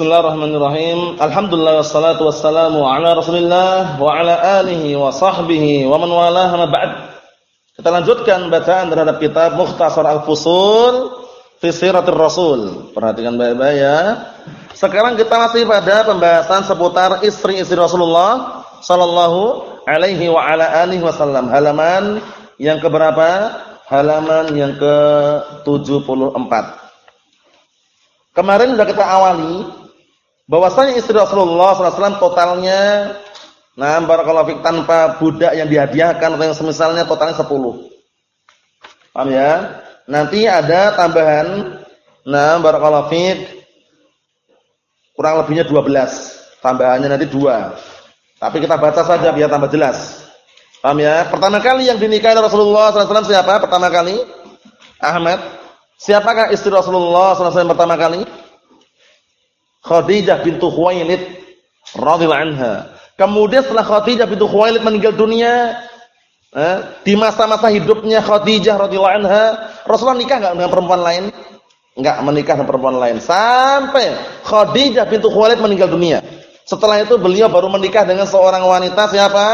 Bismillahirrahmanirrahim. Alhamdulillah wassalatu wassalamu ala Rasulillah wa ala alihi wa sahbihi wa man walaha ma ba'd. Kita lanjutkan bacaan terhadap kitab Mukhtasar Al-Fusul fi Siratir Rasul. Perhatikan baik-baik ya. Sekarang kita masih pada pembahasan seputar istri-istri Rasulullah sallallahu alaihi wa ala alihi wasallam. Halaman yang keberapa? Halaman yang ke-74. Kemarin sudah kita awali bahwasanya istri Rasulullah SAW totalnya nah barakallahu fik tanpa budak yang dihadiahkan atau yang semisalnya totalnya 10. Paham ya? Nanti ada tambahan nah barakallahu fik kurang lebihnya 12. Tambahannya nanti 2. Tapi kita baca saja biar tambah jelas. Paham ya? Pertama kali yang dinikahi Rasulullah SAW siapa? Pertama kali Ahmad Siapakah istri Rasulullah SAW pertama kali? Khadijah bintu Khuwailid radhiyallahu anha. Kemudian setelah Khadijah bintu Khuwailid meninggal dunia, eh, di masa-masa hidupnya Khadijah radhiyallahu anha, Rasulullah nikah enggak dengan perempuan lain? Enggak menikah dengan perempuan lain sampai Khadijah bintu Khuwailid meninggal dunia. Setelah itu beliau baru menikah dengan seorang wanita siapa?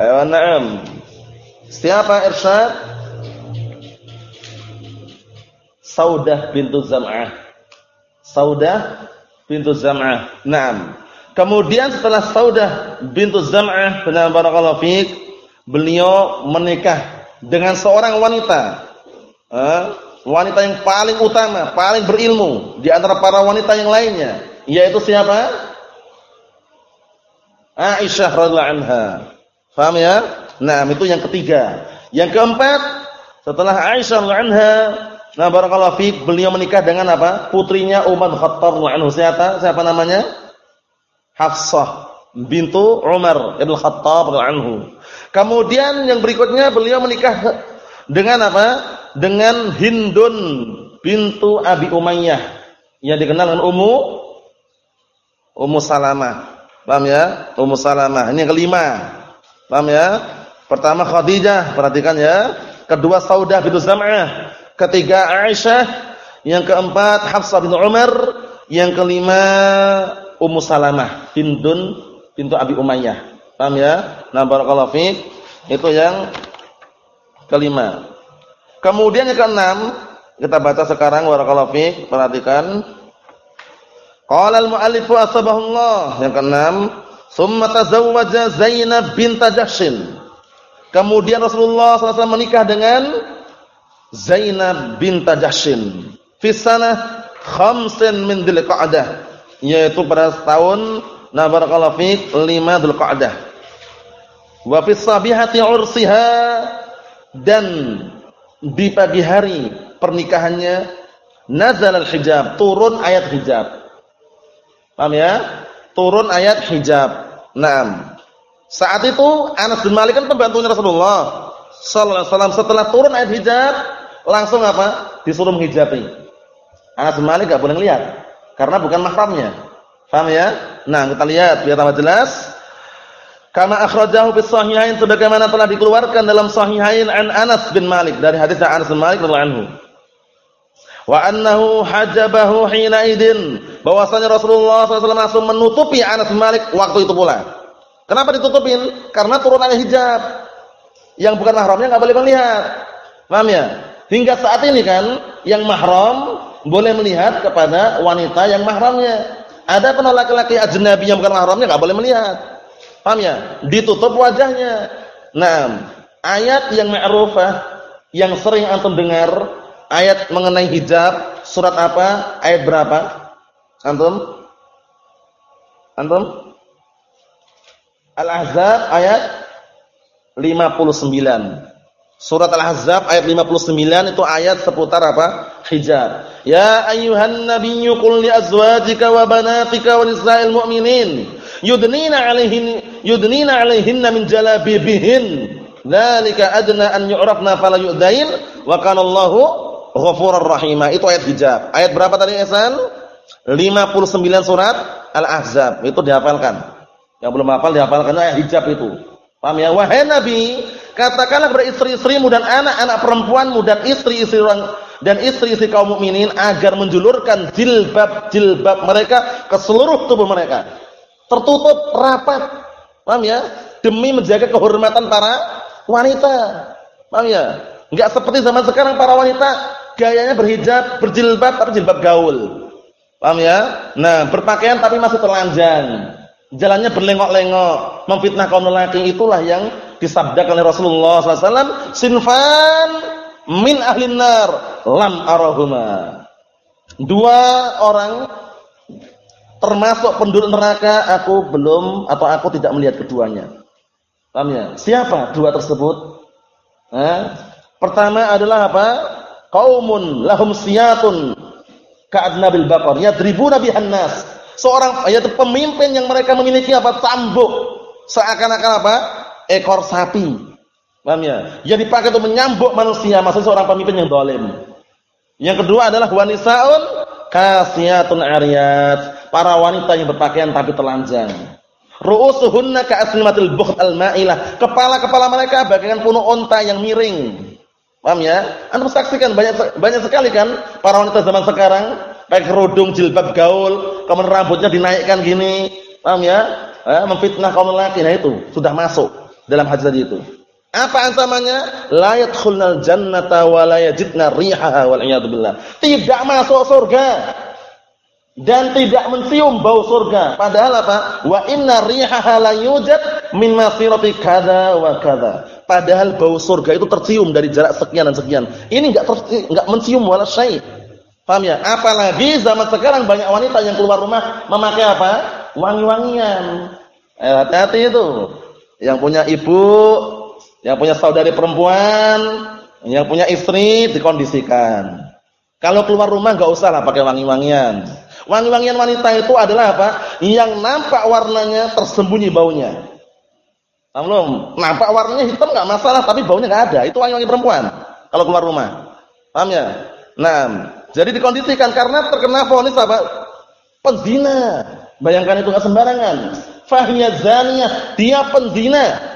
Ayo na'am. Siapa irsyad? Saudah bintu Zam'ah. Saudah bintu Zam'ah. Naam. Kemudian setelah Saudah bintu Zam'ah, benar barakallahu fiik, beliau menikah dengan seorang wanita. Eh, wanita yang paling utama, paling berilmu di antara para wanita yang lainnya, yaitu siapa? Aisyah radhiyallahu anha. Paham ya? Nah, itu yang ketiga. Yang keempat, setelah Aisyah anha, nah barakallahu fiik, beliau menikah dengan apa? Putrinya Umar Khattab anhu. Siapa? Siapa namanya? Hafsah bintu Umar bin Khattab anhu. Kemudian yang berikutnya beliau menikah dengan apa? Dengan Hindun bintu Abi Umayyah yang dikenal dengan Ummu Ummu Salamah. Paham ya? Ummu Salamah. Ini yang kelima. Paham ya? Pertama Khadijah, perhatikan ya. Kedua Saudah bintu Zam'ah. Ketiga Aisyah. Yang keempat Hafsah bin Umar. Yang kelima Ummu Salamah bintun pintu Abi Umayyah. Paham ya? Nah, barakallahu fiik. Itu yang kelima. Kemudian yang keenam, kita baca sekarang barakallahu fiik, perhatikan. Qala al-mu'allifu asbahullah. Yang keenam, Summa tazawwaja Zainab bint. Kemudian Rasulullah SAW menikah dengan Zainab bint Jahshin. Fi sanah khamsin min Dzulqa'dah, yaitu pada tahun na barakallahu fiik 5 Dzulqa'dah. Wa fi sabihati ursiha dan di pagi hari pernikahannya nazal al-hijab, turun ayat hijab. Paham ya? Turun ayat hijab. Naam. Saat itu Anas bin Malik kan pembantunya Rasulullah sallallahu alaihi wasallam setelah turun ayat hijab langsung apa? Disuruh menghijabi. Anas bin Malik enggak boleh lihat karena bukan mahramnya. Paham ya? Nah, kita lihat biar tambah jelas. Kama akhrajahu fi sahihain sebagaimana telah dikeluarkan dalam sahihain an Anas bin Malik dari hadis Anas bin Malik radhiyallahu anhu. Wa annahu hajabahu hina idin bahwasanya Rasulullah SAW langsung menutupi Anas bin Malik waktu itu pula. Kenapa ditutupin? Karena turunannya hijab. Yang bukan mahramnya nggak boleh melihat. Paham ya? Hingga saat ini kan yang mahram boleh melihat kepada wanita yang mahramnya. Ada pun laki-laki ajnabi yang bukan mahramnya nggak boleh melihat. Paham ya? Ditutup wajahnya. Nah, ayat yang ma'rufah yang sering antum dengar Ayat mengenai hijab surat apa? Ayat berapa? Antum? Antum? Al-Ahzab ayat 59. Surat Al-Ahzab ayat 59 itu ayat seputar apa? Hijab. Ya ayyuhan nabiyyu qul li azwajika wa banatika wa nisa'il mu'minin yudnina 'alaihin yudnina 'alaihinna min jalabibihin. Dzalika adna an yu'rafna fala yu'dain wa kana Allahu Ghafurur Rahimah. Itu ayat hijab. Ayat berapa tadi Ihsan? 59 surat Al-Ahzab. Itu dihafalkan. Yang belum hafal dihafalkan ayat hijab itu. Paham ya? Wahai Nabi, Katakanlah kepada istri-istrimu dan anak-anak perempuanmu dan istri-istri orang dan istri-istri kaum mukminin agar menjulurkan jilbab-jilbab mereka ke seluruh tubuh mereka. Tertutup rapat. Paham ya? Demi menjaga kehormatan para wanita. Paham ya? Enggak seperti zaman sekarang para wanita gayanya berhijab, berjilbab tapi jilbab gaul. Paham ya? Nah, berpakaian tapi masih telanjang. Jalannya berlengok-lengok, memfitnah kaum lelaki itulah yang disabdakan oleh Rasulullah SAW. Sinfan min ahlin nar lam arahuma. Dua orang termasuk penduduk neraka aku belum atau aku tidak melihat keduanya. Paham ya? Siapa dua tersebut? Eh? Pertama adalah apa? Kaumun lahum siyatun ka'adnabil baqar yadribuna bihan nas seorang yaitu pemimpin yang mereka memiliki apa cambuk seakan-akan apa ekor sapi. Paham ya? Yang dipakai untuk menyambuk manusia maksudnya seorang pemimpin yang dolim. Yang kedua adalah wanisaun kasiyatun ariyat. Para wanita yang berpakaian tapi telanjang. Ru'usuhunna ka'aslimatil bukht al-ma'ilah. Kepala-kepala mereka bagaikan punuh unta yang miring. Paham ya? Anda saksikan banyak banyak sekali kan para wanita zaman sekarang? Pakai kerudung jilbab gaul, kemudian rambutnya dinaikkan gini, paham ya? Eh, memfitnah kaum lelaki. Nah itu sudah masuk dalam hadis tadi itu. Apa ancamannya? La yadkhulnal jannata wa la yajidna rihaha wal billah. Tidak masuk surga dan tidak mencium bau surga. Padahal apa? Wa inna rihaha la yujad min masirati kadza wa kadza. Padahal bau surga itu tercium dari jarak sekian dan sekian. Ini enggak enggak mencium wala syai'. Paham ya? Apalagi zaman sekarang banyak wanita yang keluar rumah memakai apa? Wangi-wangian. Eh, hati-hati itu. Yang punya ibu, yang punya saudari perempuan, yang punya istri dikondisikan. Kalau keluar rumah enggak usah lah pakai wangi-wangian. Wangi-wangian wanita itu adalah apa? Yang nampak warnanya tersembunyi baunya. Paham Nampak warnanya hitam enggak masalah, tapi baunya enggak ada. Itu wangi-wangi perempuan kalau keluar rumah. Paham ya? Nah, jadi dikondisikan karena terkena vonis apa? Penzina. Bayangkan itu enggak sembarangan. Fahnya zaniyah, dia penzina.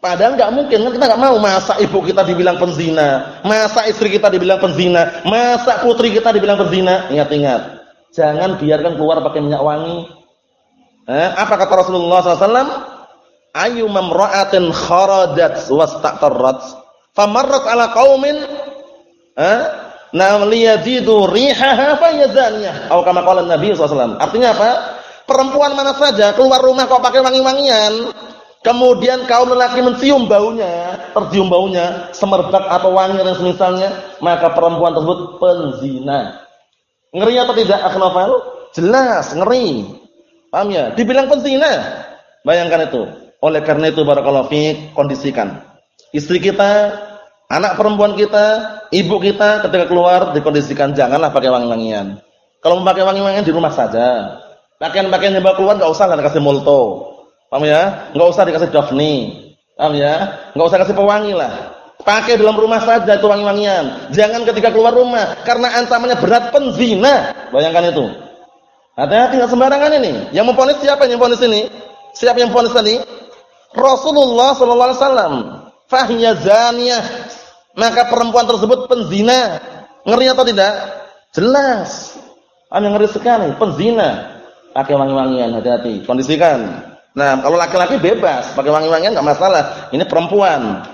Padahal enggak mungkin kan kita enggak mau masa ibu kita dibilang penzina, masa istri kita dibilang penzina, masa putri kita dibilang penzina. Ingat-ingat. Jangan biarkan keluar pakai minyak wangi. Eh, apa kata Rasulullah SAW? Ayu mamra'atin kharajat wastaqtarrat famarrat ala qaumin eh, Nah, liyajidu rihaha fayazaniyah. Atau kama qala Nabi SAW. Artinya apa? Perempuan mana saja keluar rumah kok pakai wangi-wangian, kemudian kaum lelaki mencium baunya, tercium baunya, semerbak atau wangi dan semisalnya, maka perempuan tersebut penzina. Ngeri atau tidak akhnafal? Jelas, ngeri. Paham ya? Dibilang penzina. Bayangkan itu. Oleh karena itu barakallahu fiik, kondisikan. Istri kita Anak perempuan kita, ibu kita ketika keluar dikondisikan janganlah pakai wangi-wangian. Kalau mau pakai wangi-wangian di rumah saja. Pakaian-pakaian yang bawa keluar enggak usah dikasih molto. Paham ya? Enggak usah dikasih Daphne. Paham ya? Enggak usah kasih pewangi lah. Pakai dalam rumah saja itu wangi-wangian. Jangan ketika keluar rumah karena ancamannya berat penzina. Bayangkan itu. Hati-hati enggak sembarangan ini. Yang memponis siapa yang memponis ini? Siapa yang memponis tadi? Rasulullah sallallahu alaihi wasallam. Zaniyah maka perempuan tersebut penzina. Ngeri atau tidak? Jelas. Anda ngeri sekali, penzina. Pakai wangi-wangian, hati-hati, kondisikan. Nah, kalau laki-laki bebas, pakai wangi-wangian enggak masalah. Ini perempuan.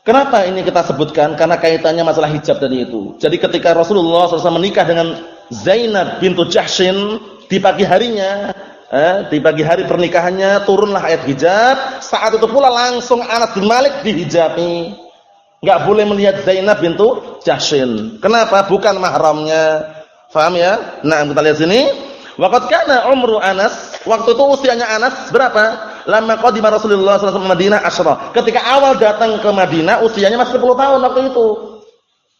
Kenapa ini kita sebutkan? Karena kaitannya masalah hijab tadi itu. Jadi ketika Rasulullah SAW menikah dengan Zainab bintu Jahshin di pagi harinya, eh, di pagi hari pernikahannya turunlah ayat hijab. Saat itu pula langsung Anas bin Malik dihijabi. Enggak boleh melihat Zainab bintu Jahshin. Kenapa? Bukan mahramnya. Faham ya? Nah, kita lihat sini. Waqad kana umru Anas, waktu itu usianya Anas berapa? Lama qadima Rasulullah sallallahu alaihi Madinah asyra. Ketika awal datang ke Madinah usianya masih 10 tahun waktu itu.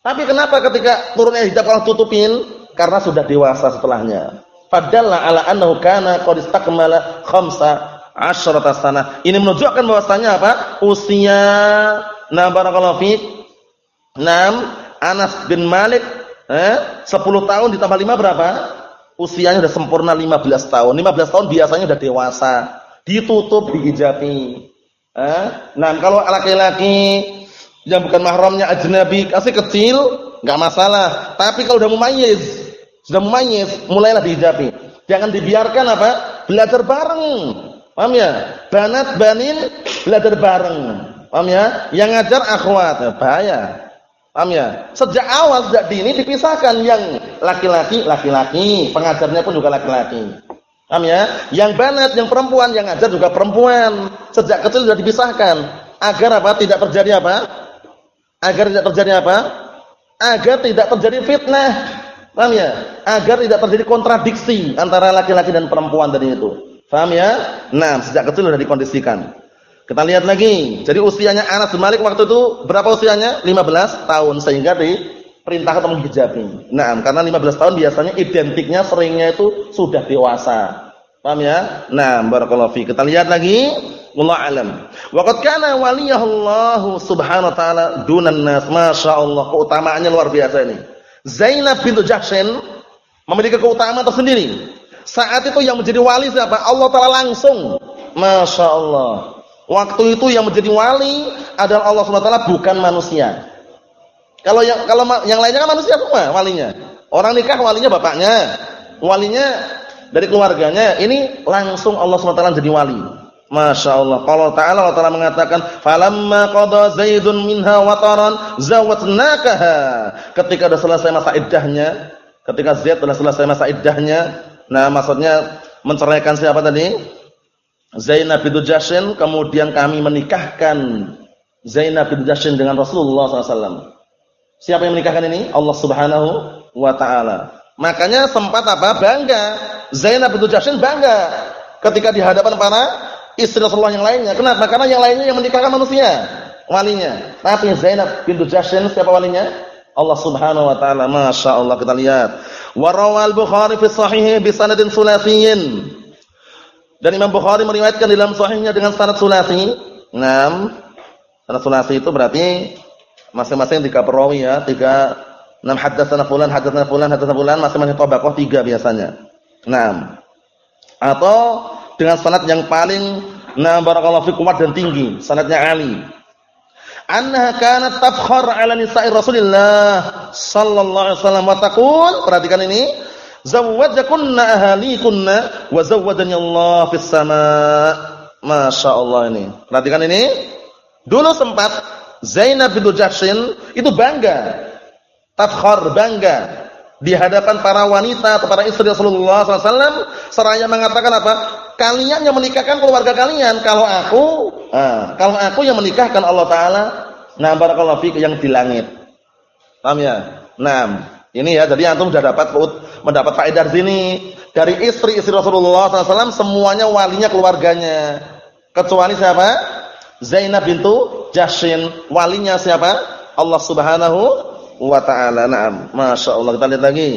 Tapi kenapa ketika turunnya hijab kalau tutupin? Karena sudah dewasa setelahnya. Fadalla ala annahu kana qad istakmala khamsa asyrata sanah. Ini menunjukkan bahwasanya apa? Usia Nah barakallahu fiik. Naam Anas bin Malik eh 10 tahun ditambah 5 berapa? Usianya sudah sempurna 15 tahun. 15 tahun biasanya sudah dewasa, ditutup dihijabi. Eh? Nah, kalau laki-laki yang bukan mahramnya ajnabi kasih kecil, enggak masalah. Tapi kalau udah mumayyiz, sudah mumayyiz, mulailah dihijabi. Jangan dibiarkan apa? Belajar bareng. Paham ya? Banat banin belajar bareng. Paham ya? Yang ngajar akhwat, ya, bahaya. Paham ya? Sejak awal sejak dini dipisahkan yang laki-laki laki-laki, pengajarnya pun juga laki-laki. Paham ya? Yang banat, yang perempuan, yang ngajar juga perempuan. Sejak kecil sudah dipisahkan. Agar apa? Tidak terjadi apa? Agar tidak terjadi apa? Agar tidak terjadi fitnah. Paham ya? Agar tidak terjadi kontradiksi antara laki-laki dan perempuan tadi itu. Paham ya? Nah, sejak kecil sudah dikondisikan. Kita lihat lagi. Jadi usianya Anas bin Malik waktu itu berapa usianya? 15 tahun sehingga di perintah atau menghijabi. Nah, karena 15 tahun biasanya identiknya seringnya itu sudah dewasa. Paham ya? Nah, barakallahu fi. Kita lihat lagi. Wallahu alam. Waqad kana waliyullah subhanahu wa ta'ala dunan nas. Masyaallah, keutamaannya luar biasa ini. Zainab bintu Jahshin memiliki keutamaan tersendiri. Saat itu yang menjadi wali siapa? Allah taala langsung. Masya Allah. Waktu itu yang menjadi wali adalah Allah Subhanahu wa taala bukan manusia. Kalau yang kalau yang lainnya kan manusia semua walinya. Orang nikah walinya bapaknya, walinya dari keluarganya. Ini langsung Allah SWT jadi wali. Masya Allah. Kalau Ta'ala Allah Ta'ala mengatakan, Falamma qada Zaidun minha wataran zawatnakaha. Ketika sudah selesai masa iddahnya, ketika Zaid sudah selesai masa iddahnya, nah maksudnya menceraikan siapa tadi? Zainab bintu Jashin, kemudian kami menikahkan Zainab bintu Jashin dengan Rasulullah SAW. Siapa yang menikahkan ini? Allah Subhanahu wa taala. Makanya sempat apa? Bangga. Zainab bintu Jahsy bangga ketika di hadapan para istri Rasulullah yang lainnya. Kenapa? Karena yang lainnya yang menikahkan manusia, walinya. Tapi Zainab bintu Jahsy siapa walinya? Allah Subhanahu wa taala. Masya Allah kita lihat. Wa rawal Bukhari fi sahih bi sanadin. Dan Imam Bukhari meriwayatkan dalam sahihnya dengan sanad sulasi. 6. Sanad sulasi itu berarti Masing-masing tiga perawi ya, tiga enam haddatsana fulan, haddatsana fulan, haddatsana fulan, masing-masing tabaqah tiga biasanya. Enam. Atau dengan sanad yang paling nah barakallahu fi kuat dan tinggi, sanadnya Ali. Annaha kanat tafkhar ala nisa'i Rasulillah sallallahu alaihi wasallam wa taqul, perhatikan ini, zawwajakunna ahalikunna wa zawwajani Allah fis. Masya Allah ini. Perhatikan ini. Dulu sempat Zainab bintu Jahshin itu bangga, tafkhar bangga di hadapan para wanita atau para istri Rasulullah SAW seraya mengatakan apa? Kalian yang menikahkan keluarga kalian. Kalau aku, nah, kalau aku yang menikahkan Allah Taala, nah barakallahu fik yang di langit. Paham ya? Nah, ini ya. Jadi antum sudah dapat mendapat faedah sini dari istri-istri Rasulullah SAW semuanya walinya keluarganya. Kecuali siapa? Zainab bintu Jashin. Walinya siapa? Allah Subhanahu wa taala. Naam. Masya Allah kita lihat lagi.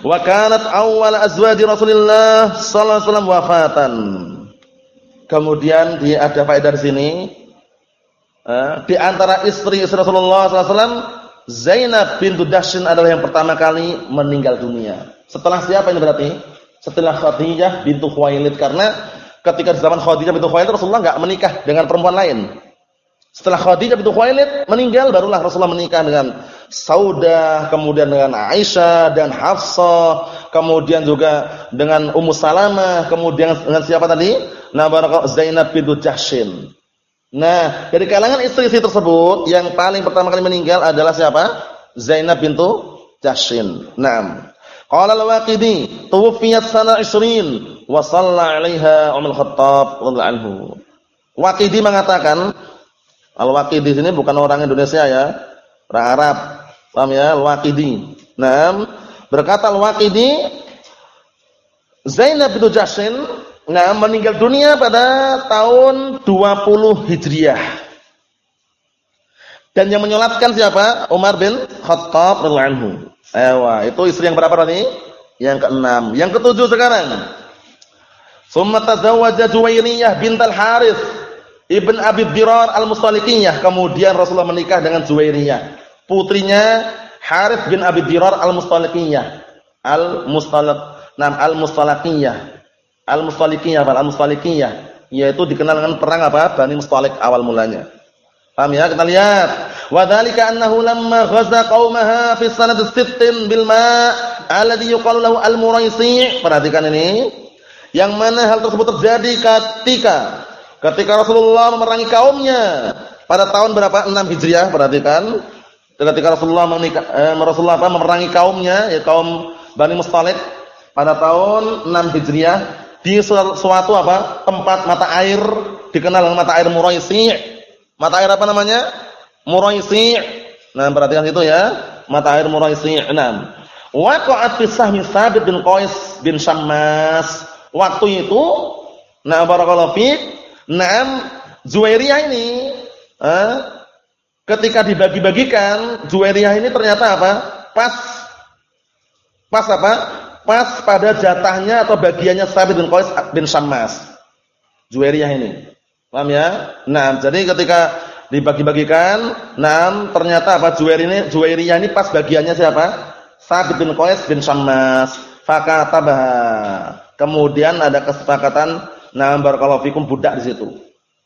Wa kanat awwal azwaji Rasulillah sallallahu alaihi wasallam wafatan. Kemudian di ada faedah di sini. Eh, di antara istri-istri Rasulullah sallallahu alaihi wasallam Zainab bintu Jashin adalah yang pertama kali meninggal dunia. Setelah siapa ini berarti? Setelah Khadijah bintu Khuwailid karena ketika zaman Khadijah bintu Khuwailid Rasulullah enggak menikah dengan perempuan lain. Setelah Khadijah bintu Khuwailid meninggal barulah Rasulullah menikah dengan Saudah, kemudian dengan Aisyah dan Hafsah, kemudian juga dengan Ummu Salamah, kemudian dengan siapa tadi? Nah, Zainab bintu Jahshin. Nah, dari kalangan istri-istri tersebut yang paling pertama kali meninggal adalah siapa? Zainab bintu Jahshin. Naam. Qala al-Waqidi, tuwfiyat sana 20 wa shalla 'alaiha Umar Khattab radhiyallahu anhu. Waqidi mengatakan, Al-Waqidi sini bukan orang Indonesia ya, orang Arab. Paham ya? Al-Waqidi. Naam, berkata Al-Waqidi Zainab bintu Jahshin nah meninggal dunia pada tahun 20 Hijriah. Dan yang menyolatkan siapa? Umar bin Khattab radhiyallahu. Ewa, itu istri yang berapa tadi? Yang keenam. Yang ketujuh sekarang. Summa tazawwaja Juwairiyah bintal Harith ibn Abi Dirar al-Mustalikiyah. Kemudian Rasulullah menikah dengan Juwairiyah, putrinya Harith bin Abi Dirar al-Mustalikiyah. Al-Mustalik, nam al-Mustalikiyah. Al-Mustalikiyah, al-Mustalikiyah. yaitu dikenal dengan perang apa? Bani Mustalik awal mulanya. Paham ya? Kita lihat. Wa dzalika annahu lamma ghaza qaumaha fi sanad sittin bil ma' alladhi yuqalu lahu al-muraisi. Perhatikan ini. Yang mana hal tersebut terjadi ketika ketika Rasulullah memerangi kaumnya pada tahun berapa? 6 Hijriah, perhatikan. Ketika Rasulullah menikah, eh, Rasulullah apa, memerangi kaumnya, ya kaum Bani Mustalik pada tahun 6 Hijriah di suatu apa? tempat mata air dikenal dengan mata air Muraisi. Mata air apa namanya? Muraisi. Nah, perhatikan itu ya. Mata air Muraisi. 6. Waqa'at fi sahmi Sabit bin Qais bin Syammas. Waktu itu, nah barakallahu fiik, Naam Zuwairiyah ini eh, ketika dibagi-bagikan Zuwairiyah ini ternyata apa? Pas pas apa? Pas pada jatahnya atau bagiannya Sabit bin Qais bin Syammas. Zuwairiyah ini. Paham ya? Nah, jadi ketika dibagi-bagikan, nah ternyata apa? Zuwair ini Zuwairiyah ini pas bagiannya siapa? Sabit bin Qais bin Syammas. Fakatabah. Kemudian ada kesepakatan Nah, barakallahu fikum budak di situ.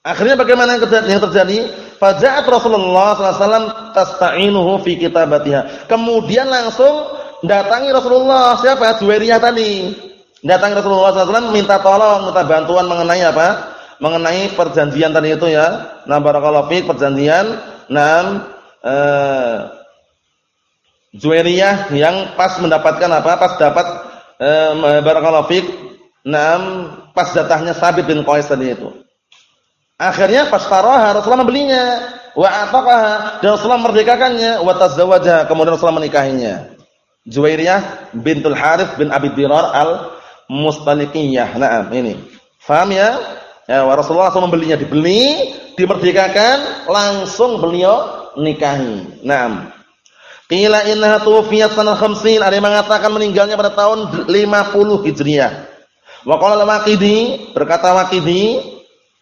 Akhirnya bagaimana yang terjadi? Faja'at Rasulullah sallallahu alaihi wasallam tasta'inuhu fi kitabatiha. Kemudian langsung datangi Rasulullah siapa? Juwairiyah tadi. Datangi Rasulullah wasallam minta tolong, minta bantuan mengenai apa? Mengenai perjanjian tadi itu ya. Nah, barakallahu fik perjanjian enam eh Juwairiyah yang pas mendapatkan apa? Pas dapat eh, barakallahu fik enam pas jatahnya Sabit bin Qais tadi itu. Akhirnya fastaraha Rasulullah membelinya wa ataqaha dan Rasulullah merdekakannya wa tazawwajaha kemudian Rasulullah menikahinya. Juwairiyah bintul Harith bin Abi Dirar al-Mustaliqiyah. Naam, ini. Faham ya? Ya, Rasulullah langsung membelinya, dibeli, dimerdekakan, langsung beliau nikahi. Naam. Qila innaha tuwfiyat sanah 50, ada yang mengatakan meninggalnya pada tahun 50 Hijriah. Wa qala al-Waqidi, berkata Waqidi,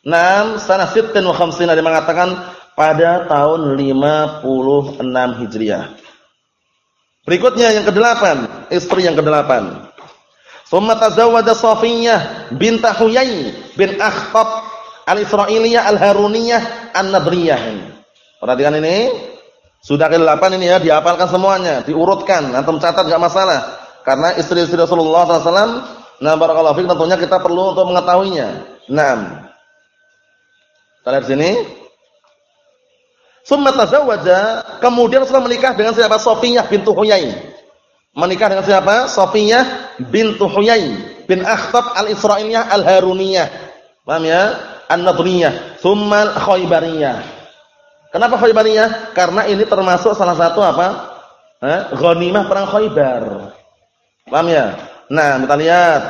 "Nam sana sittin wa khamsin" ada mengatakan pada tahun 56 Hijriah. Berikutnya yang kedelapan, istri yang kedelapan. Summa tazawwaja Safiyah bint Huyai bin Akhtab al-Israiliyah al-Haruniyah an-Nadriyah. Perhatikan ini. Sudah kedelapan ini ya, dihafalkan semuanya, diurutkan, antum catat enggak masalah. Karena istri-istri Rasulullah SAW Nah, barakallahu fiik tentunya kita perlu untuk mengetahuinya. Naam. Kita lihat sini. Summa tazawwaja, kemudian Rasulullah menikah dengan siapa? Safiyah bintu Huyai. Menikah dengan siapa? Safiyah bintu Huyai bin Akhtab al-Israiliyah al-Haruniyah. Paham ya? An-Nadriyah, Summa Khaybariyah. Kenapa Khaybariyah? Karena ini termasuk salah satu apa? Eh, ghanimah perang Khaybar. Paham ya? Nah, kita lihat.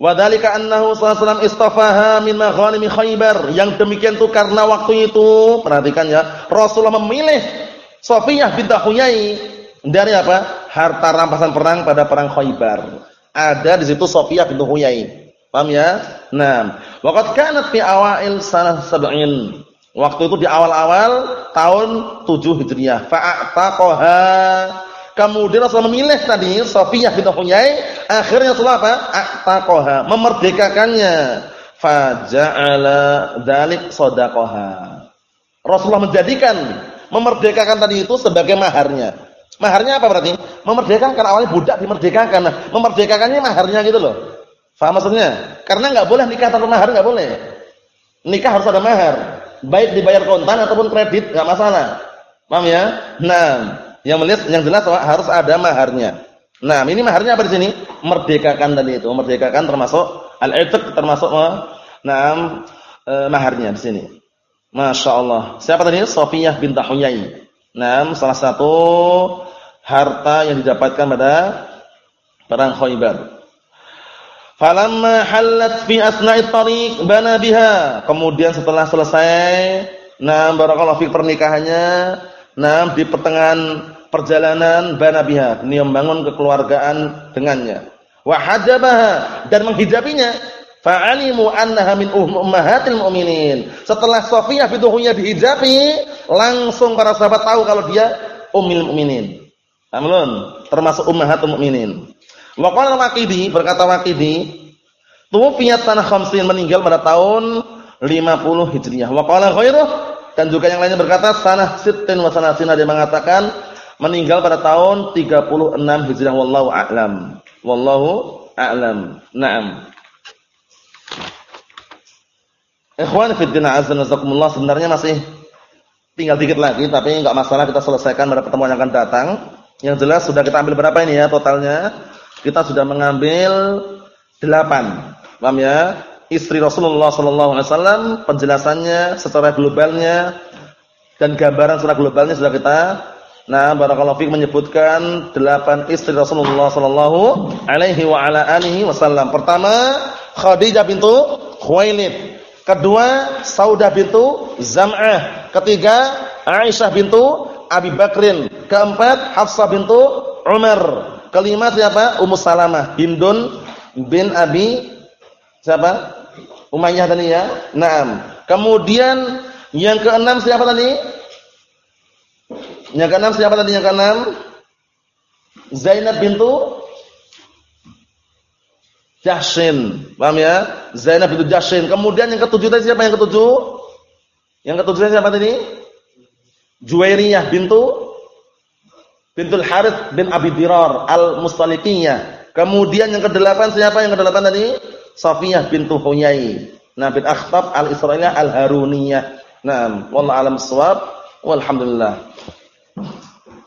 Wa dzalika annahu sallallahu istafaha min maghanimi Khaibar. Yang demikian itu karena waktu itu, perhatikan ya, Rasulullah memilih Safiyah binti Huyai dari apa? Harta rampasan perang pada perang Khaibar. Ada di situ Safiyah binti Huyai. Paham ya? Nah, waqad kanat fi awail sanah sab'in. Waktu itu di awal-awal tahun 7 Hijriah. Fa'ataqaha Kemudian Rasulullah memilih tadi Safiyah binti Huyai, akhirnya Rasulullah apa? Aqtaqaha, memerdekakannya. Faja'ala dzalik shadaqaha. Rasulullah menjadikan memerdekakan tadi itu sebagai maharnya. Maharnya apa berarti? Memerdekakan awalnya budak dimerdekakan. Nah, memerdekakannya maharnya gitu loh. Faham maksudnya? Karena enggak boleh nikah tanpa mahar enggak boleh. Nikah harus ada mahar. Baik dibayar kontan ataupun kredit enggak masalah. Paham ya? Nah, yang melihat yang jelas harus ada maharnya. Nah, ini maharnya apa di sini? Merdekakan tadi itu, merdekakan termasuk al-i'tiq termasuk nah e, maharnya di sini. Masya Allah. Siapa tadi? Sofiyah bin Huyai. Nah, salah satu harta yang didapatkan pada perang Khaybar. Falamma halat fi asna'it tariq bana biha. Kemudian setelah selesai, nah barakallahu fi pernikahannya, Nah, di pertengahan perjalanan bana biha, beliau membangun kekeluargaan dengannya. Wa hajabaha dan menghijabinya. Fa'alimu annaha min ummahatil mu'minin. Setelah Safiyah bintu dihijabi, langsung para sahabat tahu kalau dia ummul mukminin. Amlun, termasuk ummahatul mukminin. Wa qala Waqidi, berkata Waqidi, Tuwfiyat sana khamsin meninggal pada tahun 50 Hijriah. Wa qala ghairuh dan juga yang lainnya berkata sanah sittin wa sanasin ada yang mengatakan meninggal pada tahun 36 Hijriah wallahu a'lam. Wallahu a'lam. Naam. Ikhwan fi din azza wa sebenarnya masih tinggal dikit lagi tapi enggak masalah kita selesaikan pada pertemuan yang akan datang. Yang jelas sudah kita ambil berapa ini ya totalnya? Kita sudah mengambil 8. Paham ya? Istri Rasulullah sallallahu alaihi wasallam penjelasannya secara globalnya dan gambaran secara globalnya sudah kita Nah, barakallahu fiik menyebutkan 8 istri Rasulullah sallallahu alaihi wa ala alihi wasallam. Pertama, Khadijah bintu Khuwailid. Kedua, Saudah bintu Zam'ah. Ketiga, Aisyah bintu Abi Bakrin. Keempat, Hafsah bintu Umar. Kelima siapa? Ummu Salamah, Hindun bin Abi siapa? Umayyah tadi ya. Naam. Kemudian yang keenam siapa tadi? Yang keenam siapa tadi yang keenam? Zainab bintu Jahshin. Paham ya? Zainab bintu Jahshin. Kemudian yang ketujuh tadi siapa yang ketujuh? Yang ketujuh siapa tadi? Juwairiyah bintu bintul Harith bin Abi Dirar al-Mustalikiyah. Kemudian yang kedelapan siapa yang kedelapan tadi? Safiyah bintu Huyai. Nah, bin Akhtab al-Israiliyah al-Haruniyah. Nah, wallahu alam shawab. Walhamdulillah.